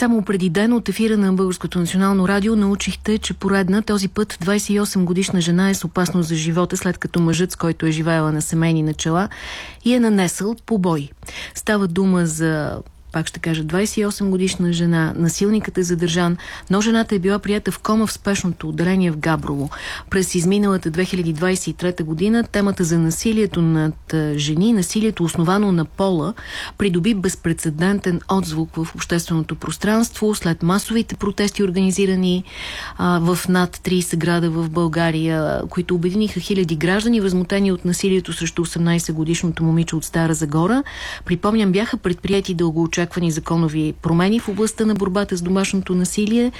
Само преди ден от ефира на Българското национално радио научихте, че поредна този път 28 годишна жена е с опасност за живота, след като мъжът, с който е живеела на семейни начала и е нанесъл побой. Става дума за пак ще кажа, 28 годишна жена, насилникът е задържан, но жената е била прията в кома в спешното отделение в Габрово. През изминалата 2023 година темата за насилието над жени, насилието основано на пола, придоби безпредседентен отзвук в общественото пространство след масовите протести, организирани а, в над 30 града в България, които обединиха хиляди граждани, възмутени от насилието срещу 18 годишното момиче от Стара Загора. Припомням, бяха предприяти дългоочаквани очаквани законови промени в областта на борбата с домашното насилие.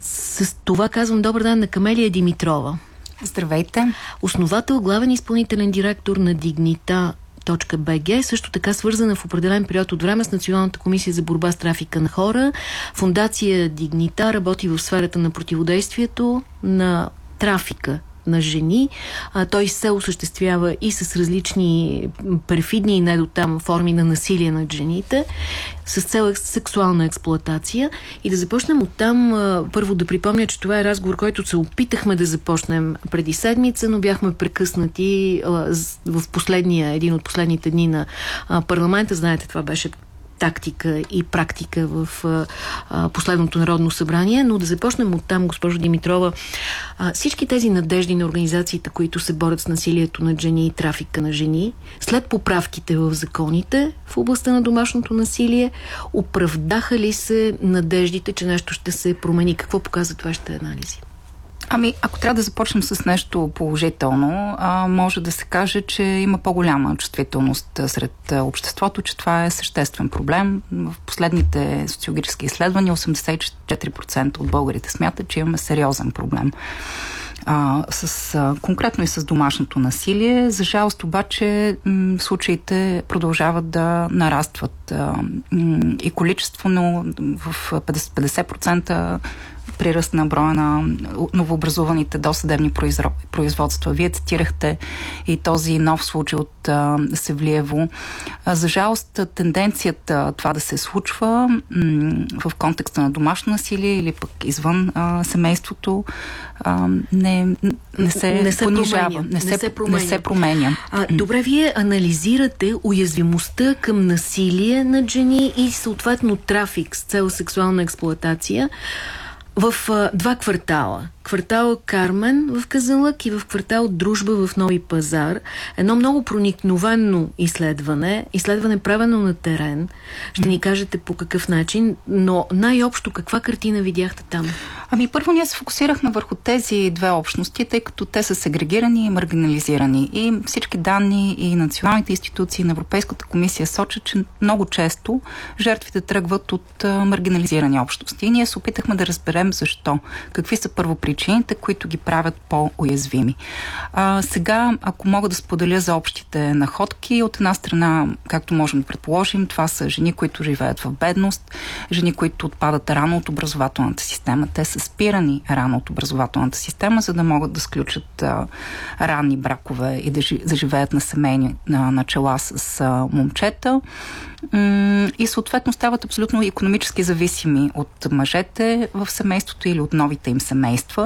С това казвам добър ден на Камелия Димитрова. Здравейте. Основател, главен изпълнителен директор на Дигнита .bg, също така свързана в определен период от време с Националната комисия за борба с трафика на хора. Фундация Дигнита работи в сферата на противодействието на трафика на жени. А, той се осъществява и с различни перфидни и не до там форми на насилие над жените с цел сексуална експлоатация. И да започнем от там. Първо да припомня, че това е разговор, който се опитахме да започнем преди седмица, но бяхме прекъснати в последния, един от последните дни на парламента. Знаете, това беше тактика и практика в а, последното Народно събрание, но да започнем от там, госпожо Димитрова. А, всички тези надежди на организациите, които се борят с насилието на жени и трафика на жени, след поправките в законите в областта на домашното насилие, оправдаха ли се надеждите, че нещо ще се промени? Какво показват вашите анализи? Ами, ако трябва да започнем с нещо положително, а, може да се каже, че има по-голяма чувствителност сред обществото, че това е съществен проблем. В последните социологически изследвания 84% от българите смятат, че имаме сериозен проблем. А, с, а, конкретно и с домашното насилие. За жалост обаче м, случаите продължават да нарастват а, м, и количествено в 50%, 50% приръст на броя на новообразуваните досъдебни производства. Вие цитирахте и този нов случай от а, Севлиево. А, за жалост, тенденцията това да се случва в контекста на домашно насилие или пък извън а, семейството а, не, не се, не се понижава. Променя. Не, се, не се променя. Не се променя. А, добре, вие анализирате уязвимостта към насилие над жени и съответно трафик с цел сексуална експлоатация в а, два квартала квартал Кармен в Казалък и в квартал Дружба в Нови пазар. Едно много проникновено изследване, изследване правено на терен. Ще ни кажете по какъв начин, но най-общо каква картина видяхте там? Ами първо ние се фокусирахме върху тези две общности, тъй като те са сегрегирани и маргинализирани. И всички данни и националните институции на Европейската комисия сочат, че много често жертвите тръгват от маргинализирани общности. И ние се опитахме да разберем защо. Какви са първопричините причините, които ги правят по-уязвими. А, сега, ако мога да споделя за общите находки, от една страна, както можем да предположим, това са жени, които живеят в бедност, жени, които отпадат рано от образователната система. Те са спирани рано от образователната система, за да могат да сключат а, ранни бракове и да заживеят на семейни на, начала с а, момчета и съответно стават абсолютно економически зависими от мъжете в семейството или от новите им семейства.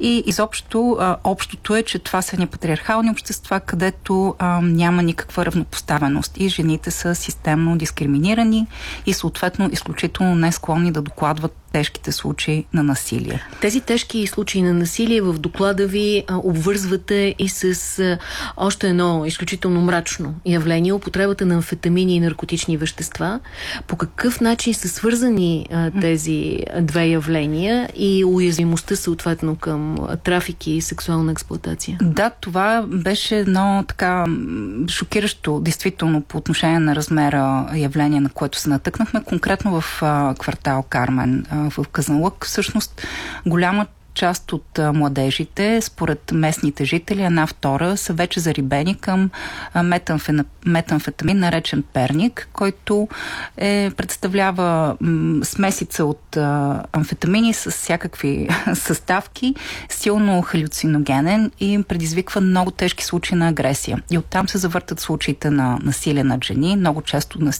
И изобщо общото е, че това са ни патриархални общества, където а, няма никаква равнопоставеност. И жените са системно дискриминирани и съответно изключително не склонни да докладват тежките случаи на насилие. Тези тежки случаи на насилие в доклада ви а, обвързвате и с а, още едно изключително мрачно явление употребата на амфетамини и наркотични вещества. По какъв начин са свързани а, тези две явления и уязвимостта съответно към трафик и сексуална експлуатация? Да, това беше едно така шокиращо действително по отношение на размера явление, на което се натъкнахме. Конкретно в а, квартал Кармен а, в Казанлък, всъщност голяма част от младежите, според местните жители, една втора са вече зарибени към метамфетамин, наречен перник, който е, представлява смесица от амфетамини с всякакви съставки, силно халюциногенен и предизвиква много тежки случаи на агресия. И оттам се завъртат случаите на насилие над жени, много често на,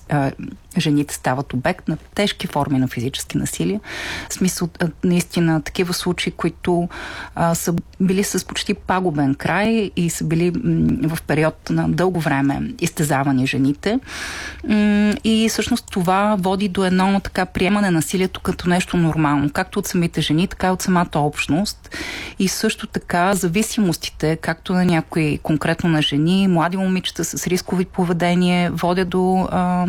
жените стават обект на тежки форми на физически насилие. В смисъл, наистина, такива случаи, които а, са били с почти пагубен край и са били в период на дълго време изтезавани жените. И всъщност това води до едно така приемане на насилието като нещо нормално, както от самите жени, така и от самата общност. И също така зависимостите, както на някои конкретно на жени, млади момичета с рискови поведение, водят до а,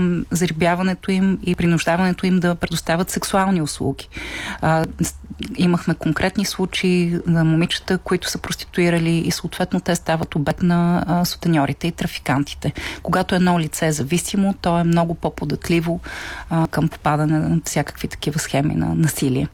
зарибяването им и принуждаването им да предоставят сексуални услуги. А, имахме конкретни случаи на момичета, които са проституирали и съответно те стават обект на сутеньорите и трафикантите. Когато едно лице е зависимо, то е много по-податливо а, към попадане на всякакви такива схеми на насилие.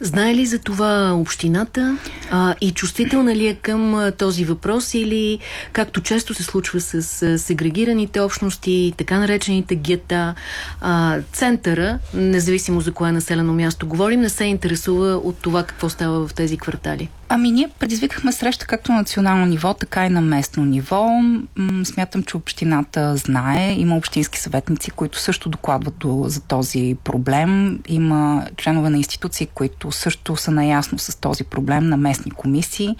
Знае ли за това общината а, и чувствителна ли е към а, този въпрос или както често се случва с а, сегрегираните общности, така наречените гета, а, центъра, независимо за кое населено място говорим, не се интересува от това какво става в тези квартали? Ами ние предизвикахме среща както на национално ниво, така и на местно ниво. Смятам, че общината знае. Има общински съветници, които също докладват до, за този проблем. Има членове на институции, които също са наясно с този проблем на местни комисии.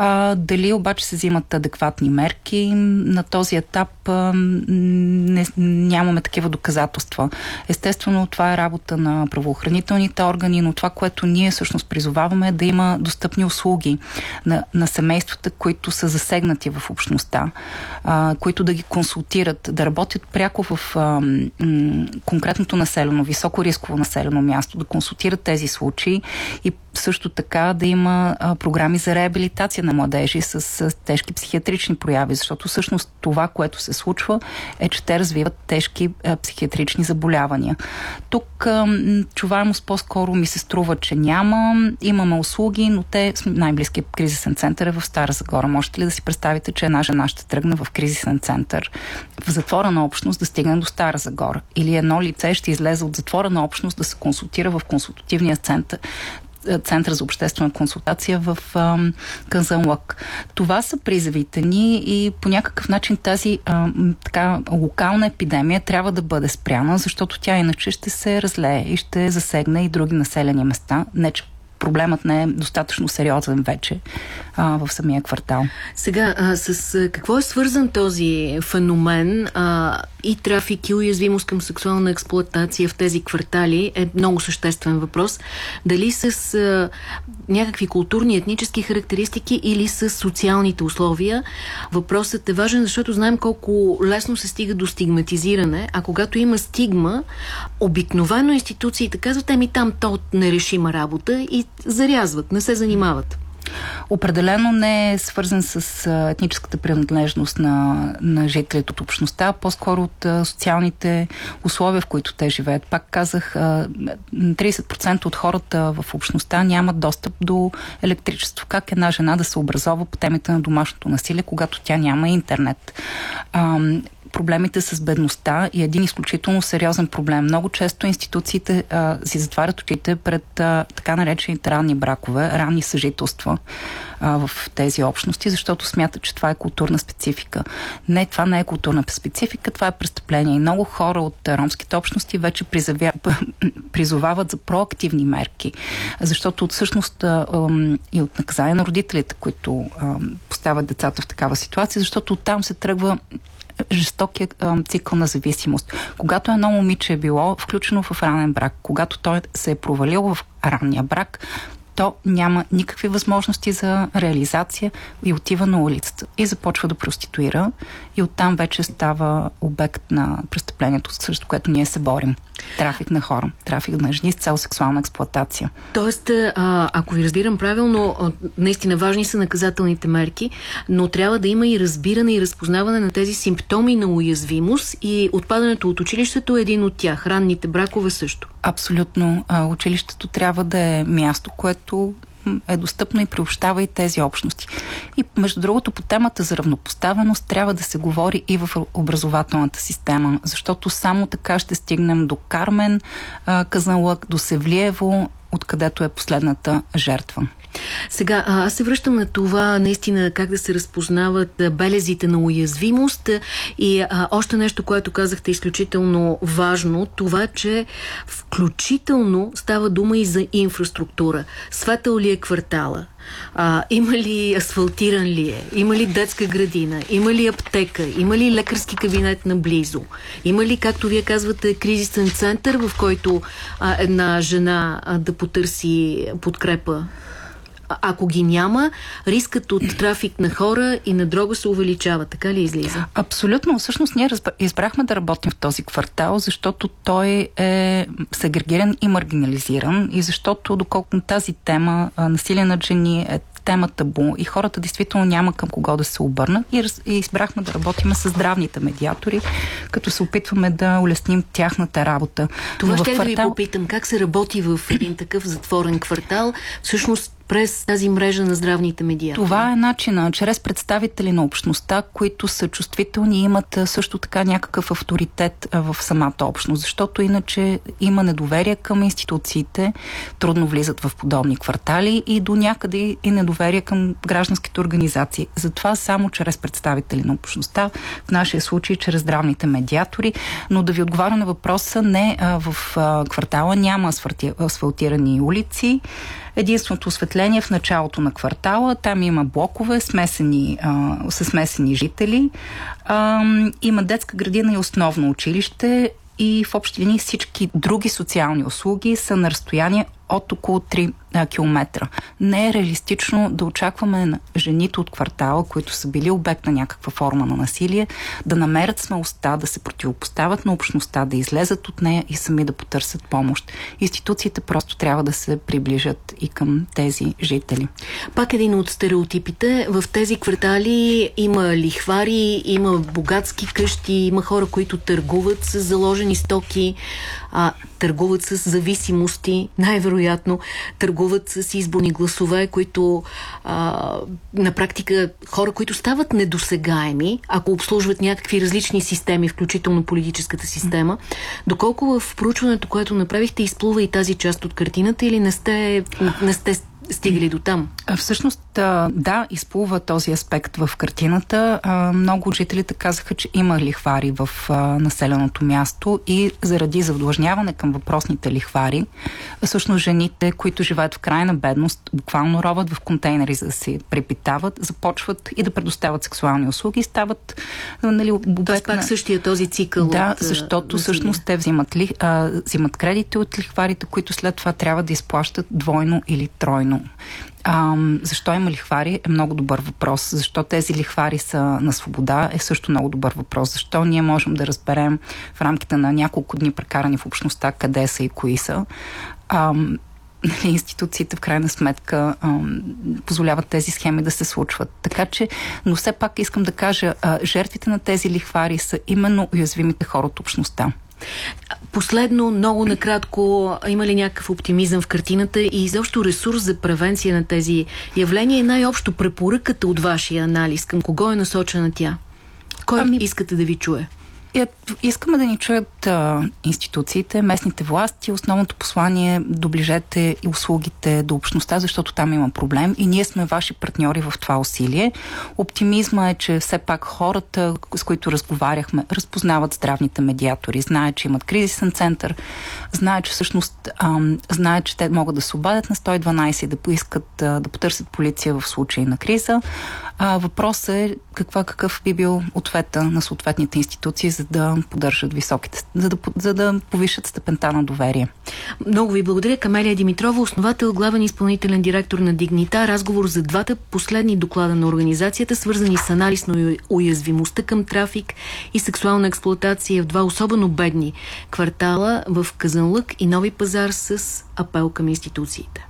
А, дали обаче се взимат адекватни мерки? На този етап а, не, нямаме такива доказателства. Естествено, това е работа на правоохранителните органи, но това, което ние всъщност призоваваме е да има достъпни услуги на, на семействата, които са засегнати в общността, а, които да ги консултират, да работят пряко в а, м, конкретното населено, високо рисково населено място, да консултират тези случаи и също така да има а, програми за реабилитация на младежи с, с тежки психиатрични прояви, защото всъщност това, което се случва е, че те развиват тежки а, психиатрични заболявания. Тук а, чуваемост по-скоро ми се струва, че няма. Имаме услуги, но те най-близкият кризисен център е в Стара Загора. Можете ли да си представите, че една жена ще тръгне в кризисен център в затворена общност да стигне до Стара Загора? Или едно лице ще излезе от затворена общност да се консултира в консултативния център Център за обществена консултация в Казанлък. Това са призавите ни и по някакъв начин тази а, така локална епидемия трябва да бъде спряна, защото тя иначе ще се разлее и ще засегне и други населени места. Не, че проблемът не е достатъчно сериозен вече а, в самия квартал. Сега, а, с а, какво е свързан този феномен а, и трафик и уязвимост към сексуална експлуатация в тези квартали е много съществен въпрос. Дали с а, някакви културни, етнически характеристики или с социалните условия. Въпросът е важен, защото знаем колко лесно се стига до стигматизиране, а когато има стигма, обикновено институциите казват, еми там то нерешима работа и зарязват, не се занимават. Определено не е свързан с етническата принадлежност на, на жителите от общността, по-скоро от а, социалните условия, в които те живеят. Пак казах, а, 30% от хората в общността нямат достъп до електричество. Как една жена да се образова по темите на домашното насилие, когато тя няма интернет? А, проблемите с бедността и един изключително сериозен проблем. Много често институциите а, си затварят очите пред а, така наречените ранни бракове, ранни съжителства а, в тези общности, защото смятат, че това е културна специфика. Не, това не е културна специфика, това е престъпление. И много хора от ромските общности вече призавя... призовават за проактивни мерки, защото всъщност а, а, и от наказание на родителите, които а, поставят децата в такава ситуация, защото оттам се тръгва жестокия цикъл на зависимост. Когато едно момиче е било включено в ранен брак, когато той се е провалил в ранния брак, то няма никакви възможности за реализация и отива на улицата и започва да проституира и оттам вече става обект на престъплението, срещу което ние се борим. Трафик на хора, трафик на жени с цел сексуална експлуатация. Тоест, а, ако ви разбирам правилно, наистина важни са наказателните мерки, но трябва да има и разбиране и разпознаване на тези симптоми на уязвимост и отпадането от училището е един от тях. Ранните бракове също. Абсолютно. Училището трябва да е място, което е достъпно и приобщава и тези общности. И между другото по темата за равнопоставеност трябва да се говори и в образователната система, защото само така ще стигнем до Кармен Казанлък, до Севлиево, откъдето е последната жертва. Сега, аз се връщам на това наистина как да се разпознават белезите на уязвимост и а, още нещо, което казахте изключително важно, това, че включително става дума и за инфраструктура. Светъл ли е квартала? А, има ли асфалтиран ли е? Има ли детска градина? Има ли аптека? Има ли лекарски кабинет наблизо? Има ли, както вие казвате, кризисен център, в който а, една жена а, да потърси подкрепа ако ги няма, рискът от трафик на хора и на дрога се увеличава. Така ли излиза? Абсолютно. Всъщност ние избрахме да работим в този квартал, защото той е сегрегиран и маргинализиран и защото доколко тази тема насилие над жени е тема табу и хората действително няма към кого да се обърнат и, раз, и избрахме да работиме с здравните медиатори, като се опитваме да улесним тяхната работа. Това ще квартал... да ви попитам. Как се работи в един такъв затворен квартал? Всъщност през тази мрежа на здравните медиатори? Това е начина, чрез представители на общността, които са чувствителни и имат също така някакъв авторитет в самата общност, защото иначе има недоверие към институциите, трудно влизат в подобни квартали и до някъде и недоверие към гражданските организации. Затова само чрез представители на общността, в нашия случай чрез здравните медиатори, но да ви отговаря на въпроса, не в квартала няма асфалтирани улици, единственото осветление в началото на квартала. Там има блокове смесени, а, с смесени жители. А, има детска градина и основно училище и в общи линии всички други социални услуги са на разстояние от около 3 а, километра. Не е реалистично да очакваме на жените от квартала, които са били обект на някаква форма на насилие, да намерят смелостта да се противопоставят на общността, да излезат от нея и сами да потърсят помощ. Институциите просто трябва да се приближат и към тези жители. Пак един от стереотипите. В тези квартали има лихвари, има богатски къщи, има хора, които търгуват с заложени стоки, а, търгуват с зависимости, най-вероятно търгуват с изборни гласове, които а, на практика хора, които стават недосегаеми, ако обслужват някакви различни системи, включително политическата система. Доколко в проучването, което направихте, изплува и тази част от картината или не сте, не сте стигали до там? Всъщност, да, изплува този аспект в картината. Много от жителите казаха, че има лихвари в населеното място и заради завдлъжняване към въпросните лихвари, всъщност жените, които живеят в крайна бедност, буквално роват в контейнери за да се препитават, започват и да предоставят сексуални услуги и стават нали, обект пак на... същия този цикъл. Да, от, защото всъщност те взимат, ли, а, взимат кредити от лихварите, които след това трябва да изплащат двойно или тройно а, защо има лихвари е много добър въпрос. Защо тези лихвари са на свобода е също много добър въпрос. Защо ние можем да разберем в рамките на няколко дни прекарани в общността къде са и кои са. А, нали, институциите в крайна сметка а, позволяват тези схеми да се случват. Така че, но все пак искам да кажа, а, жертвите на тези лихвари са именно уязвимите хора от общността. Последно, много накратко, има ли някакъв оптимизъм в картината и изобщо ресурс за превенция на тези явления и най-общо препоръката от вашия анализ? Към кого е насочена тя? Кой ами... искате да ви чуе? Искаме да ни чуят а, институциите, местните власти. Основното послание е доближете и услугите до общността, защото там има проблем и ние сме ваши партньори в това усилие. Оптимизма е, че все пак хората, с които разговаряхме, разпознават здравните медиатори, знаят, че имат кризисен център, знаят, че всъщност а, знаят, че те могат да се обадят на 112 и да поискат а, да потърсят полиция в случай на криза. Въпросът е каква, какъв би бил ответа на съответните институции, за да поддържат високите, за да, за да повишат степента на доверие. Много ви благодаря. Камелия Димитрова, основател, главен изпълнителен директор на Дигнита. Разговор за двата последни доклада на организацията, свързани с анализ на уязвимостта към трафик и сексуална експлуатация в два особено бедни квартала в Казанлък и Нови пазар с апел към институциите.